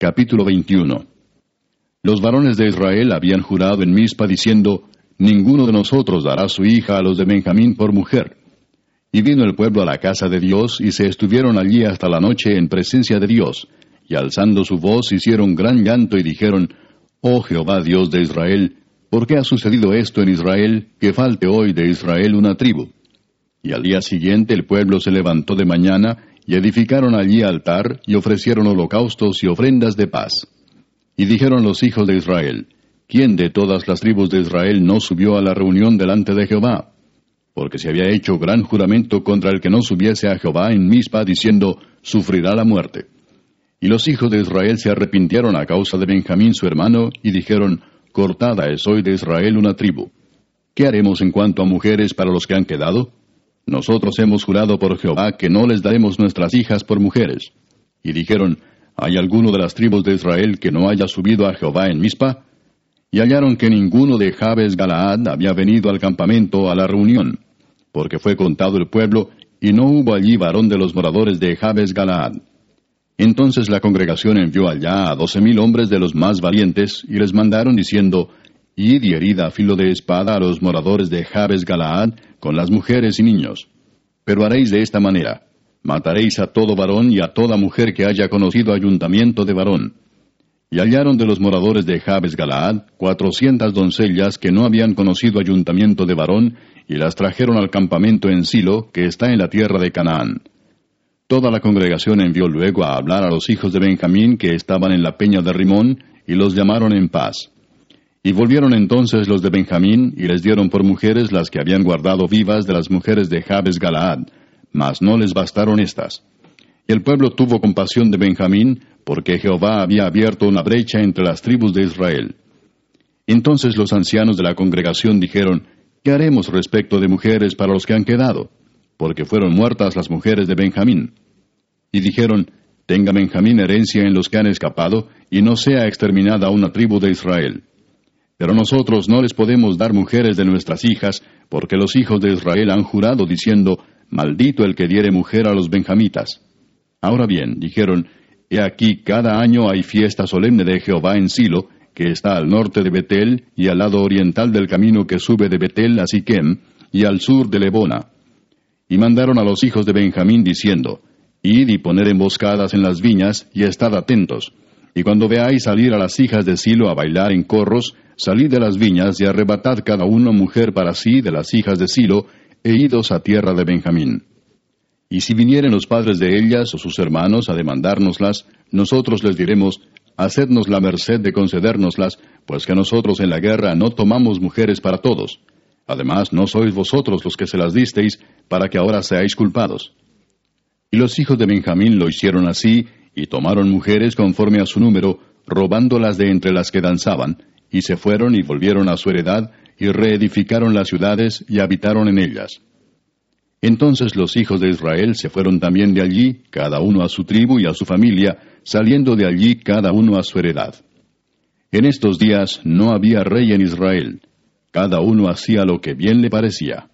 Capítulo 21 Los varones de Israel habían jurado en Mizpa diciendo, Ninguno de nosotros dará su hija a los de Benjamín por mujer. Y vino el pueblo a la casa de Dios, y se estuvieron allí hasta la noche en presencia de Dios, y alzando su voz hicieron gran llanto y dijeron, Oh Jehová Dios de Israel, ¿por qué ha sucedido esto en Israel, que falte hoy de Israel una tribu? Y al día siguiente el pueblo se levantó de mañana, y edificaron allí altar, y ofrecieron holocaustos y ofrendas de paz. Y dijeron los hijos de Israel, ¿quién de todas las tribus de Israel no subió a la reunión delante de Jehová? Porque se había hecho gran juramento contra el que no subiese a Jehová en Mizpa, diciendo, sufrirá la muerte. Y los hijos de Israel se arrepintieron a causa de Benjamín su hermano, y dijeron, Cortada es hoy de Israel una tribu. ¿Qué haremos en cuanto a mujeres para los que han quedado? Nosotros hemos jurado por Jehová que no les daremos nuestras hijas por mujeres. Y dijeron, ¿hay alguno de las tribus de Israel que no haya subido a Jehová en Mizpa? Y hallaron que ninguno de Jabes Galaad había venido al campamento a la reunión, porque fue contado el pueblo, y no hubo allí varón de los moradores de Jabes Galaad. Entonces la congregación envió allá a doce mil hombres de los más valientes, y les mandaron diciendo, Y herida a filo de espada a los moradores de Jabes Galaad, con las mujeres y niños. Pero haréis de esta manera, mataréis a todo varón y a toda mujer que haya conocido ayuntamiento de varón. Y hallaron de los moradores de Jabes Galaad cuatrocientas doncellas que no habían conocido ayuntamiento de varón, y las trajeron al campamento en Silo, que está en la tierra de Canaán. Toda la congregación envió luego a hablar a los hijos de Benjamín que estaban en la peña de Rimón, y los llamaron en paz. Y volvieron entonces los de Benjamín, y les dieron por mujeres las que habían guardado vivas de las mujeres de Jabes Galaad, mas no les bastaron estas. Y el pueblo tuvo compasión de Benjamín, porque Jehová había abierto una brecha entre las tribus de Israel. Entonces los ancianos de la congregación dijeron, ¿Qué haremos respecto de mujeres para los que han quedado? Porque fueron muertas las mujeres de Benjamín. Y dijeron, Tenga Benjamín herencia en los que han escapado, y no sea exterminada una tribu de Israel. Pero nosotros no les podemos dar mujeres de nuestras hijas, porque los hijos de Israel han jurado diciendo, Maldito el que diere mujer a los benjamitas. Ahora bien, dijeron, He aquí cada año hay fiesta solemne de Jehová en Silo, que está al norte de Betel y al lado oriental del camino que sube de Betel a Siquem, y al sur de Lebona. Y mandaron a los hijos de Benjamín diciendo, Id y poner emboscadas en las viñas, y estad atentos. Y cuando veáis salir a las hijas de Silo a bailar en corros, salid de las viñas y arrebatad cada uno mujer para sí de las hijas de Silo, e idos a tierra de Benjamín. Y si vinieren los padres de ellas o sus hermanos a demandárnoslas, nosotros les diremos, hacednos la merced de concedérnoslas, pues que nosotros en la guerra no tomamos mujeres para todos. Además, no sois vosotros los que se las disteis, para que ahora seáis culpados. Y los hijos de Benjamín lo hicieron así, y tomaron mujeres conforme a su número, robándolas de entre las que danzaban, y se fueron y volvieron a su heredad, y reedificaron las ciudades y habitaron en ellas. Entonces los hijos de Israel se fueron también de allí, cada uno a su tribu y a su familia, saliendo de allí cada uno a su heredad. En estos días no había rey en Israel, cada uno hacía lo que bien le parecía.